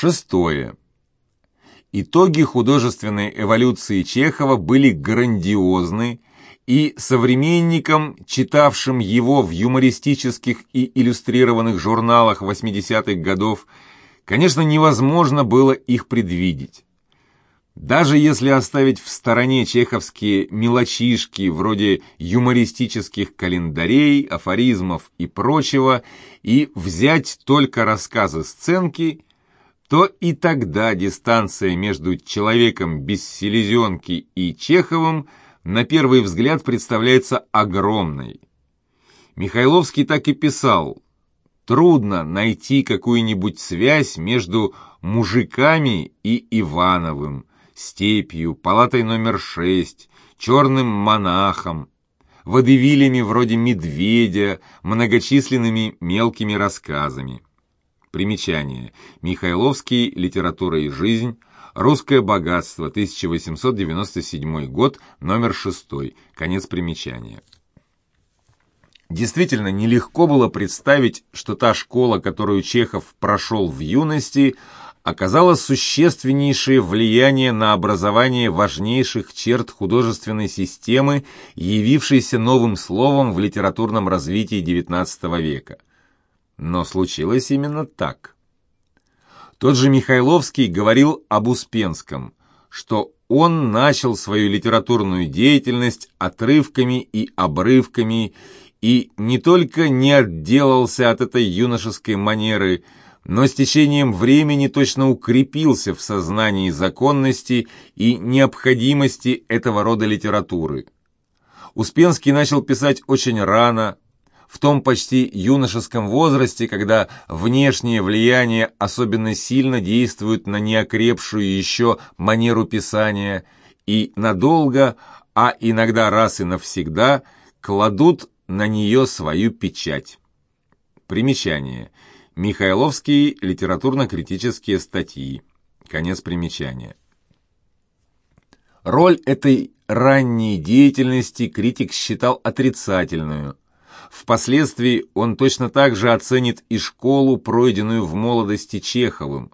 Шестое. Итоги художественной эволюции Чехова были грандиозны, и современникам, читавшим его в юмористических и иллюстрированных журналах 80-х годов, конечно, невозможно было их предвидеть. Даже если оставить в стороне чеховские мелочишки вроде юмористических календарей, афоризмов и прочего, и взять только рассказы сценки, то и тогда дистанция между человеком без селезенки и Чеховым на первый взгляд представляется огромной. Михайловский так и писал «Трудно найти какую-нибудь связь между мужиками и Ивановым, степью, палатой номер шесть, черным монахом, водевилями вроде «Медведя», многочисленными мелкими рассказами. Примечание. Михайловский «Литература и жизнь», «Русское богатство», 1897 год, номер 6, конец примечания. Действительно, нелегко было представить, что та школа, которую Чехов прошел в юности, оказала существеннейшее влияние на образование важнейших черт художественной системы, явившейся новым словом в литературном развитии XIX века. Но случилось именно так. Тот же Михайловский говорил об Успенском, что он начал свою литературную деятельность отрывками и обрывками и не только не отделался от этой юношеской манеры – но с течением времени точно укрепился в сознании законности и необходимости этого рода литературы. Успенский начал писать очень рано, в том почти юношеском возрасте, когда внешнее влияние особенно сильно действует на неокрепшую еще манеру писания и надолго, а иногда раз и навсегда, кладут на нее свою печать. Примечание – Михайловские литературно-критические статьи. Конец примечания. Роль этой ранней деятельности критик считал отрицательную. Впоследствии он точно так же оценит и школу, пройденную в молодости Чеховым.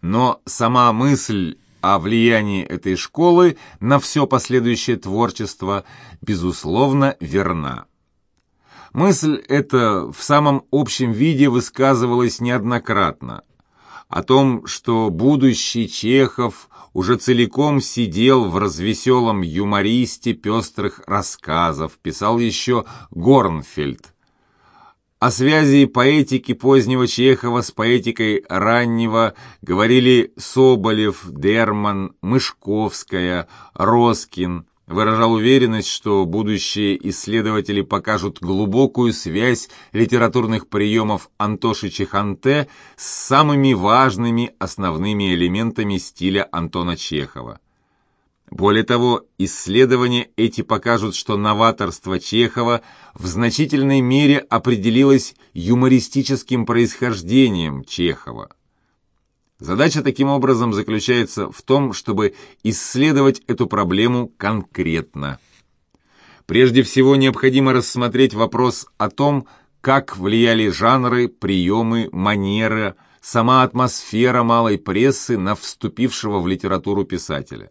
Но сама мысль о влиянии этой школы на все последующее творчество, безусловно, верна. Мысль эта в самом общем виде высказывалась неоднократно. О том, что будущий Чехов уже целиком сидел в развеселом юмористе пестрых рассказов, писал еще Горнфельд. О связи поэтики позднего Чехова с поэтикой раннего говорили Соболев, Дерман, Мышковская, Роскин, выражал уверенность, что будущие исследователи покажут глубокую связь литературных приемов Антоши Чеханте с самыми важными основными элементами стиля Антона Чехова. Более того, исследования эти покажут, что новаторство Чехова в значительной мере определилось юмористическим происхождением Чехова. Задача таким образом заключается в том, чтобы исследовать эту проблему конкретно. Прежде всего необходимо рассмотреть вопрос о том, как влияли жанры, приемы, манера, сама атмосфера малой прессы на вступившего в литературу писателя.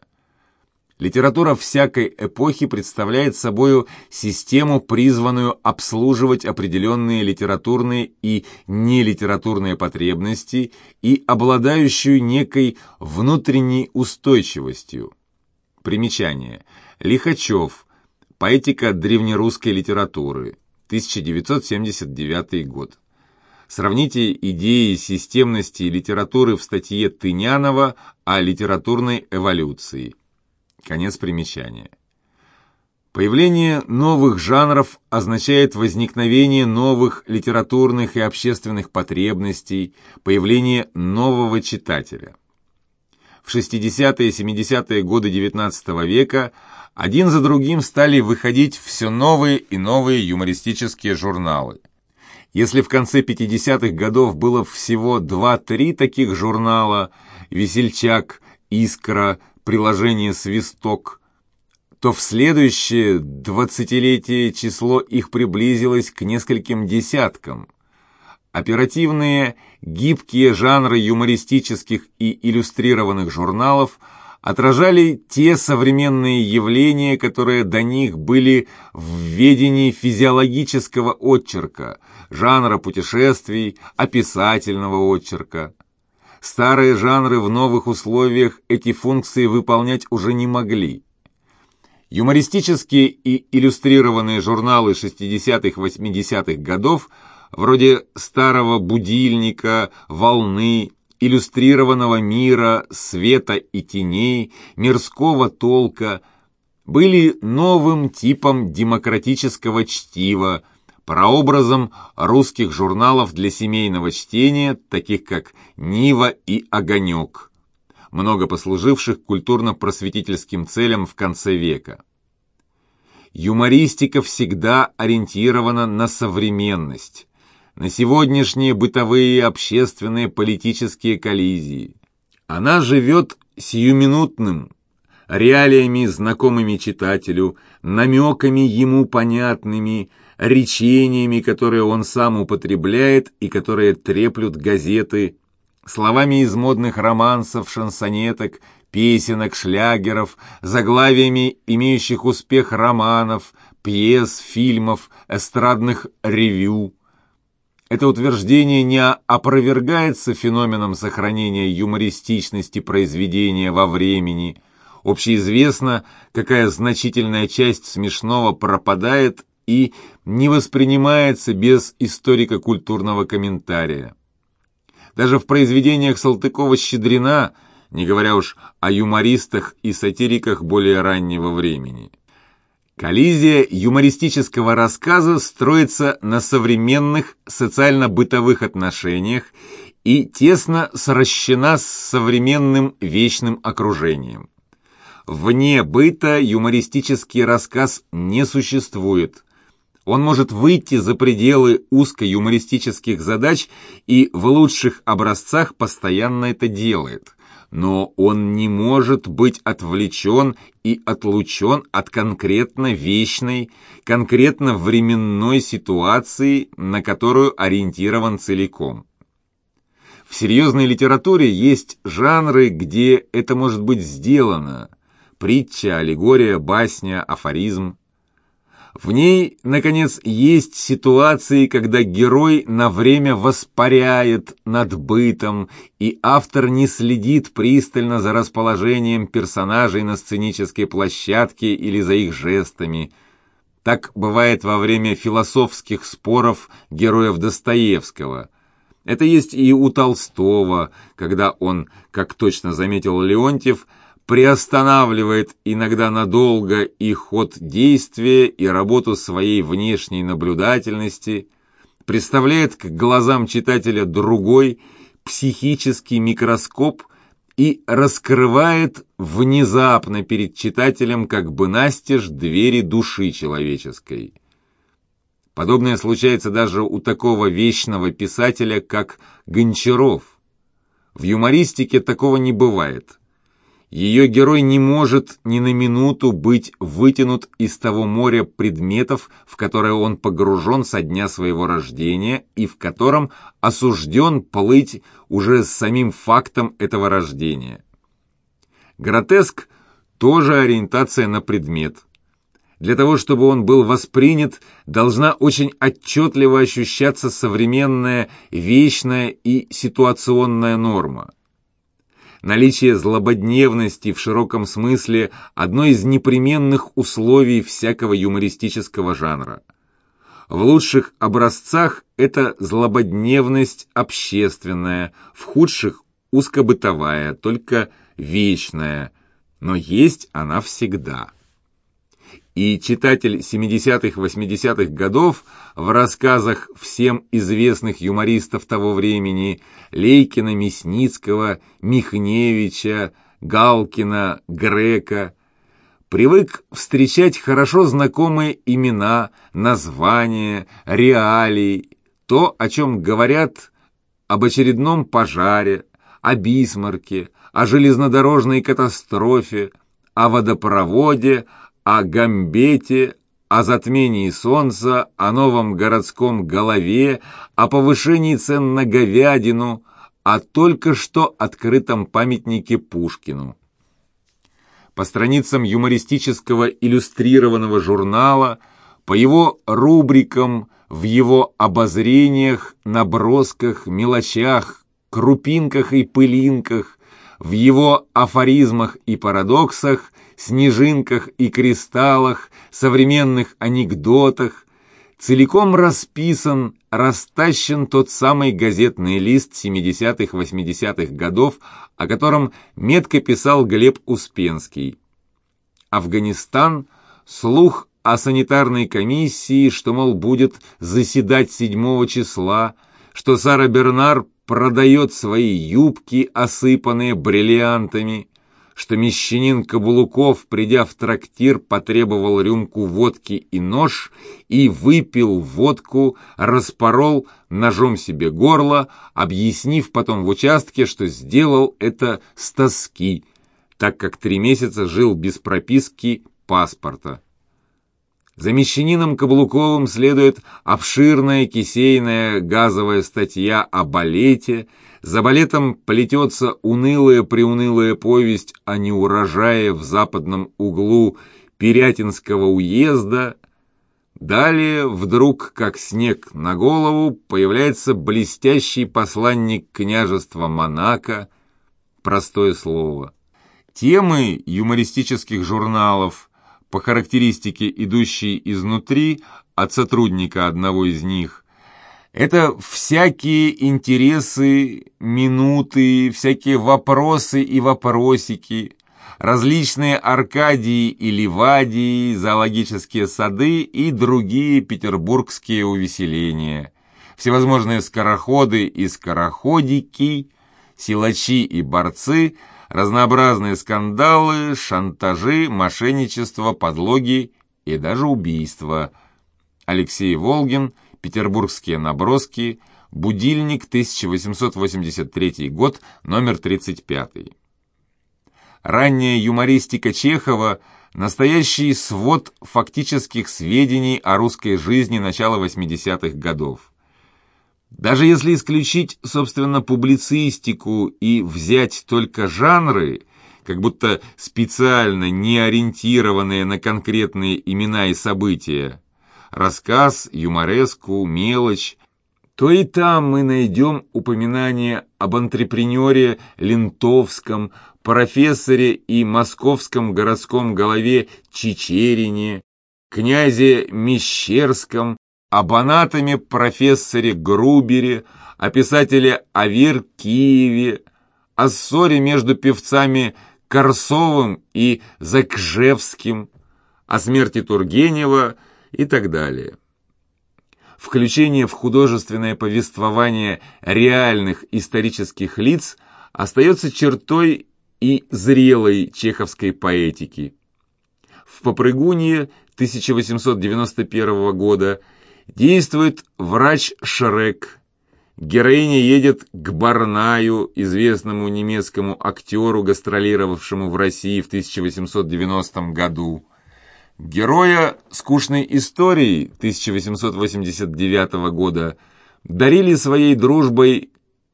Литература всякой эпохи представляет собою систему, призванную обслуживать определенные литературные и нелитературные потребности и обладающую некой внутренней устойчивостью. Примечание. Лихачев. Поэтика древнерусской литературы. 1979 год. Сравните идеи системности литературы в статье Тынянова о литературной эволюции. Конец примечания. Появление новых жанров означает возникновение новых литературных и общественных потребностей, появление нового читателя. В 60-е и 70-е годы XIX века один за другим стали выходить все новые и новые юмористические журналы. Если в конце 50-х годов было всего 2-3 таких журнала «Весельчак», «Искра», приложение «Свисток», то в следующее двадцатилетие число их приблизилось к нескольким десяткам. Оперативные, гибкие жанры юмористических и иллюстрированных журналов отражали те современные явления, которые до них были в ведении физиологического отчерка, жанра путешествий, описательного отчерка. Старые жанры в новых условиях эти функции выполнять уже не могли. Юмористические и иллюстрированные журналы 60-80-х годов, вроде «Старого будильника», «Волны», «Иллюстрированного мира», «Света и теней», «Мирского толка», были новым типом демократического чтива, прообразом русских журналов для семейного чтения, таких как «Нива» и «Огонек», много послуживших культурно-просветительским целям в конце века. Юмористика всегда ориентирована на современность, на сегодняшние бытовые, общественные, политические коллизии. Она живет сиюминутным, реалиями, знакомыми читателю, намеками ему понятными – речениями, которые он сам употребляет и которые треплют газеты, словами из модных романсов, шансонеток, песенок, шлягеров, заглавиями имеющих успех романов, пьес, фильмов, эстрадных ревю. Это утверждение не опровергается феноменом сохранения юмористичности произведения во времени. Общеизвестно, какая значительная часть смешного пропадает и не воспринимается без историко-культурного комментария. Даже в произведениях Салтыкова-Щедрина, не говоря уж о юмористах и сатириках более раннего времени. Коллизия юмористического рассказа строится на современных социально-бытовых отношениях и тесно сращена с современным вечным окружением. Вне быта юмористический рассказ не существует, он может выйти за пределы узко-юмористических задач и в лучших образцах постоянно это делает. Но он не может быть отвлечен и отлучен от конкретно вечной, конкретно временной ситуации, на которую ориентирован целиком. В серьезной литературе есть жанры, где это может быть сделано. Притча, аллегория, басня, афоризм. В ней, наконец, есть ситуации, когда герой на время воспаряет над бытом, и автор не следит пристально за расположением персонажей на сценической площадке или за их жестами. Так бывает во время философских споров героев Достоевского. Это есть и у Толстого, когда он, как точно заметил Леонтьев, приостанавливает иногда надолго и ход действия, и работу своей внешней наблюдательности, представляет к глазам читателя другой психический микроскоп и раскрывает внезапно перед читателем как бы настежь двери души человеческой. Подобное случается даже у такого вечного писателя, как Гончаров. В юмористике такого не бывает – ее герой не может ни на минуту быть вытянут из того моря предметов, в которое он погружен со дня своего рождения и в котором осужден плыть уже с самим фактом этого рождения. Гротеск – тоже ориентация на предмет. Для того, чтобы он был воспринят, должна очень отчетливо ощущаться современная, вечная и ситуационная норма – Наличие злободневности в широком смысле – одно из непременных условий всякого юмористического жанра. В лучших образцах это злободневность общественная, в худших – узкобытовая, только вечная, но есть она всегда и читатель 70-80-х годов в рассказах всем известных юмористов того времени Лейкина, Мясницкого, Михневича, Галкина, Грека привык встречать хорошо знакомые имена, названия, реалии, то, о чем говорят об очередном пожаре, о Бисмарке, о железнодорожной катастрофе, о водопроводе, о Гамбете, о затмении солнца, о новом городском голове, о повышении цен на говядину, о только что открытом памятнике Пушкину. По страницам юмористического иллюстрированного журнала, по его рубрикам, в его обозрениях, набросках, мелочах, крупинках и пылинках, в его афоризмах и парадоксах, снежинках и кристаллах, современных анекдотах, целиком расписан, растащен тот самый газетный лист 70-80-х годов, о котором метко писал Глеб Успенский. Афганистан, слух о санитарной комиссии, что, мол, будет заседать 7 числа, что Сара Бернар продает свои юбки, осыпанные бриллиантами, что мещанин Каблуков, придя в трактир, потребовал рюмку водки и нож, и выпил водку, распорол ножом себе горло, объяснив потом в участке, что сделал это с тоски, так как три месяца жил без прописки паспорта. За мещанином Каблуковым следует обширная кисейная газовая статья о балете, за балетом плетется унылая-приунылая повесть о неурожае в западном углу Перятинского уезда. Далее, вдруг, как снег на голову, появляется блестящий посланник княжества Монако, простое слово. Темы юмористических журналов – по характеристике идущей изнутри от сотрудника одного из них. Это всякие интересы, минуты, всякие вопросы и вопросики, различные Аркадии и Ливадии, зоологические сады и другие петербургские увеселения, всевозможные скороходы и скороходики, силачи и борцы – разнообразные скандалы, шантажи, мошенничество, подлоги и даже убийства. Алексей Волгин, Петербургские наброски, будильник, 1883 год, номер 35. Ранняя юмористика Чехова – настоящий свод фактических сведений о русской жизни начала 80-х годов. Даже если исключить, собственно, публицистику и взять только жанры, как будто специально не ориентированные на конкретные имена и события, рассказ, юмореску, мелочь, то и там мы найдем упоминание об антрепренере Лентовском, профессоре и московском городском голове Чечерине, князе Мещерском, об анатоме профессоре Грубере, о писателе Авир Киеве, о ссоре между певцами Корсовым и Закжевским, о смерти Тургенева и так далее. Включение в художественное повествование реальных исторических лиц остается чертой и зрелой чеховской поэтики. В «Попрыгунье» 1891 года Действует врач Шрек. Героиня едет к Барнаю, известному немецкому актеру, гастролировавшему в России в 1890 году. Героя скучной истории 1889 года дарили своей дружбой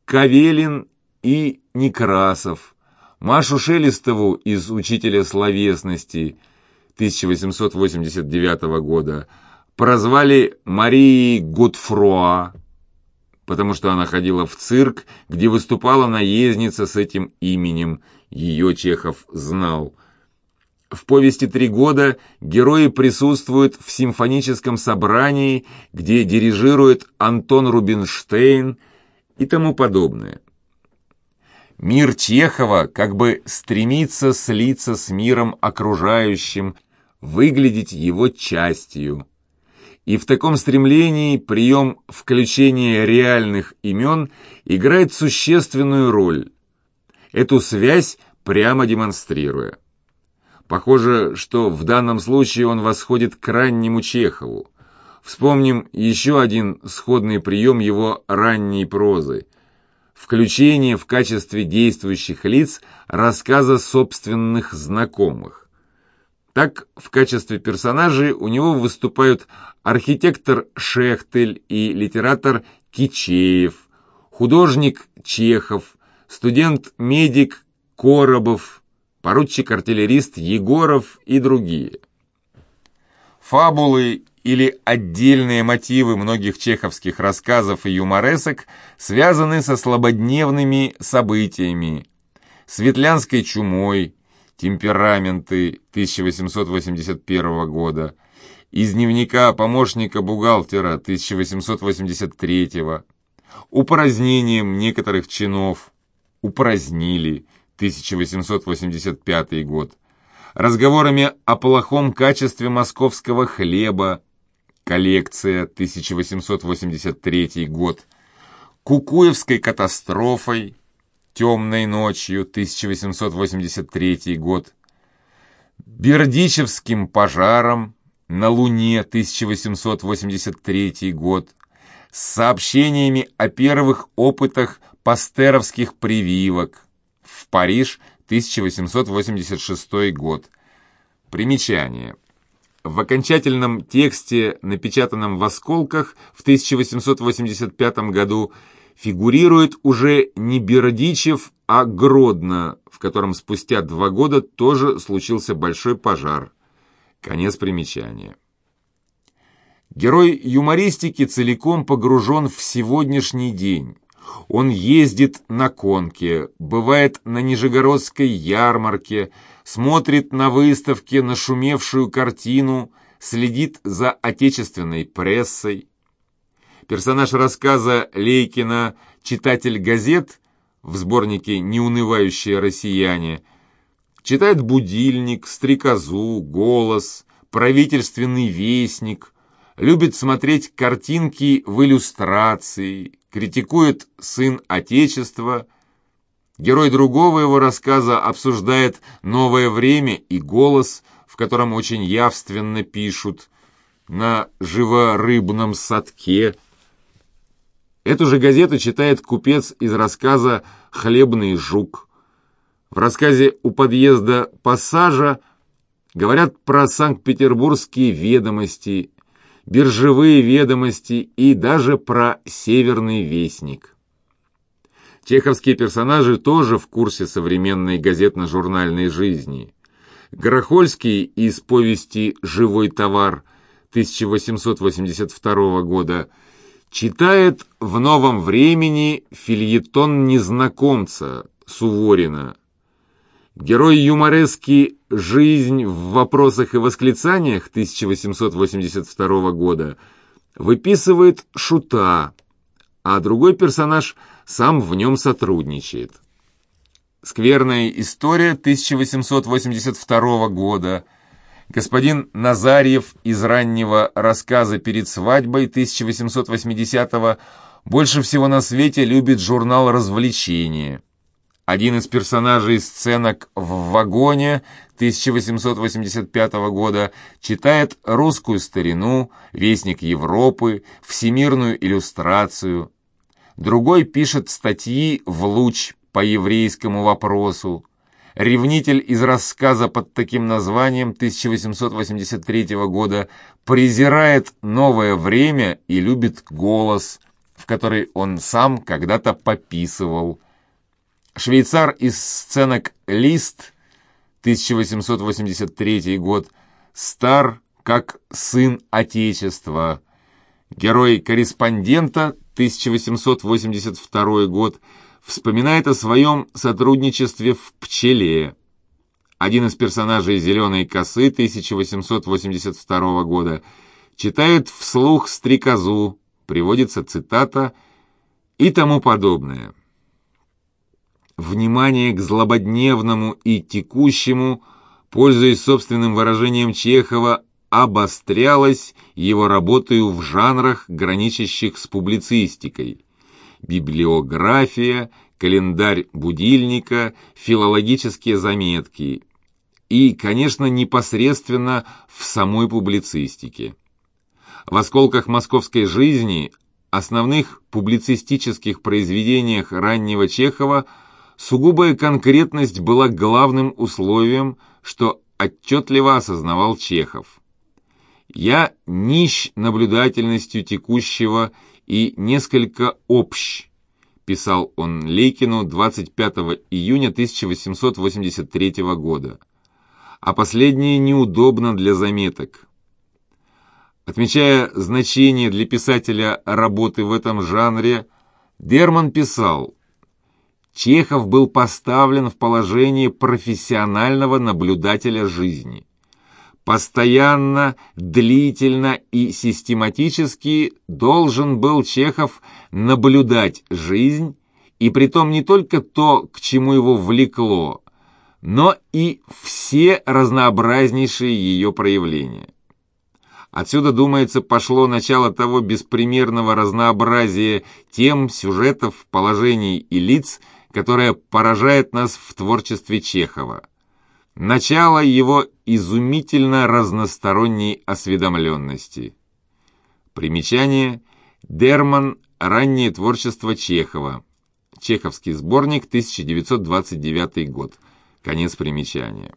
Кавелин и Некрасов, Машу Шелестову из «Учителя словесности» 1889 года, прозвали Марией Готфруа, потому что она ходила в цирк, где выступала наездница с этим именем. Ее Чехов знал. В повести «Три года» герои присутствуют в симфоническом собрании, где дирижирует Антон Рубинштейн и тому подобное. Мир Чехова как бы стремится слиться с миром окружающим, выглядеть его частью. И в таком стремлении прием включения реальных имен играет существенную роль, эту связь прямо демонстрируя. Похоже, что в данном случае он восходит к раннему Чехову. Вспомним еще один сходный прием его ранней прозы – включение в качестве действующих лиц рассказа собственных знакомых. Так, в качестве персонажей у него выступают архитектор Шехтель и литератор Кичеев, художник Чехов, студент-медик Коробов, поручик-артиллерист Егоров и другие. Фабулы или отдельные мотивы многих чеховских рассказов и юморесок связаны со слабодневными событиями, светлянской чумой, темпераменты 1881 года, из дневника помощника бухгалтера 1883 упразднением некоторых чинов, упразднили 1885 год, разговорами о плохом качестве московского хлеба, коллекция 1883 год, Кукуевской катастрофой, темной ночью 1883 год, Бердичевским пожаром. На Луне 1883 год, с сообщениями о первых опытах пастеровских прививок в Париж 1886 год. Примечание. В окончательном тексте, напечатанном в «Осколках» в 1885 году, фигурирует уже не Бердичев, а Гродно, в котором спустя два года тоже случился большой пожар. Конец примечания. Герой юмористики целиком погружен в сегодняшний день. Он ездит на конке, бывает на Нижегородской ярмарке, смотрит на выставке нашумевшую картину, следит за отечественной прессой. Персонаж рассказа Лейкина «Читатель газет» в сборнике «Неунывающие россияне» читает «Будильник», «Стрекозу», «Голос», «Правительственный вестник», любит смотреть картинки в иллюстрации, критикует «Сын Отечества», Герой другого его рассказа обсуждает новое время и голос, в котором очень явственно пишут «на живорыбном садке». Эту же газету читает купец из рассказа «Хлебный жук». В рассказе «У подъезда пассажа» говорят про Санкт-Петербургские ведомости, биржевые ведомости и даже про Северный вестник. Чеховские персонажи тоже в курсе современной газетно-журнальной жизни. Грохольский из повести «Живой товар» 1882 года читает в «Новом времени» фильетон незнакомца Суворина. Герой юморески «Жизнь в вопросах и восклицаниях» 1882 года выписывает шута, а другой персонаж сам в нем сотрудничает. Скверная история 1882 года. Господин Назарьев из раннего рассказа «Перед свадьбой» 1880 больше всего на свете любит журнал «Развлечения». Один из персонажей сценок в вагоне 1885 года читает русскую старину, вестник Европы, всемирную иллюстрацию. Другой пишет статьи в луч по еврейскому вопросу. Ревнитель из рассказа под таким названием 1883 года презирает новое время и любит голос, в который он сам когда-то пописывал. Швейцар из сценок «Лист» 1883 год. Стар как сын Отечества. Герой корреспондента 1882 год. Вспоминает о своем сотрудничестве в «Пчеле». Один из персонажей «Зеленой косы» 1882 года. Читает вслух «Стрекозу», приводится цитата и тому подобное внимание к злободневному и текущему, пользуясь собственным выражением Чехова, обострялось его работою в жанрах, граничащих с публицистикой. Библиография, календарь будильника, филологические заметки и, конечно, непосредственно в самой публицистике. В «Осколках московской жизни» основных публицистических произведениях раннего Чехова – Сугубая конкретность была главным условием, что отчетливо осознавал Чехов. «Я нищ наблюдательностью текущего и несколько общ», писал он Лейкину 25 июня 1883 года. А последнее неудобно для заметок. Отмечая значение для писателя работы в этом жанре, Дерман писал, Чехов был поставлен в положение профессионального наблюдателя жизни. Постоянно, длительно и систематически должен был Чехов наблюдать жизнь, и притом не только то, к чему его влекло, но и все разнообразнейшие ее проявления. Отсюда, думается, пошло начало того беспримерного разнообразия тем, сюжетов, положений и лиц, которое поражает нас в творчестве Чехова начало его изумительно разносторонней осведомленности. Примечание. Дерман. Раннее творчество Чехова. Чеховский сборник, 1929 год. Конец примечания.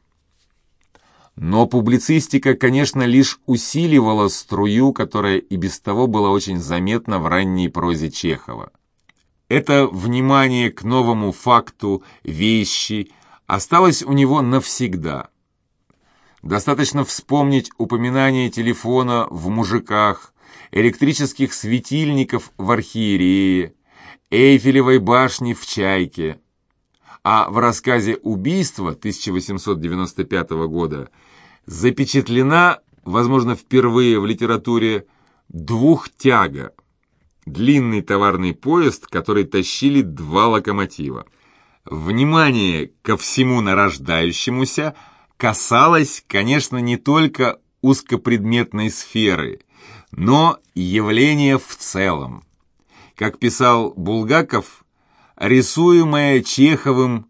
Но публицистика, конечно, лишь усиливала струю, которая и без того была очень заметна в ранней прозе Чехова. Это внимание к новому факту, вещи – осталось у него навсегда. Достаточно вспомнить упоминание телефона в мужиках, электрических светильников в архиерее, Эйфелевой башни в Чайке. А в рассказе «Убийство» 1895 года запечатлена, возможно, впервые в литературе, двухтяга – длинный товарный поезд, который тащили два локомотива. Внимание ко всему нарождающемуся касалось, конечно, не только узкопредметной сферы, но явления в целом. Как писал Булгаков, рисуемая Чеховым,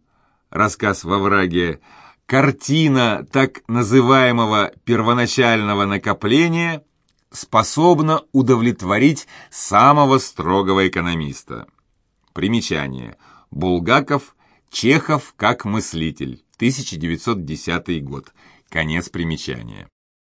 рассказ во враге, картина так называемого первоначального накопления способна удовлетворить самого строгого экономиста. Примечание. Булгаков – Чехов как мыслитель. 1910 год. Конец примечания.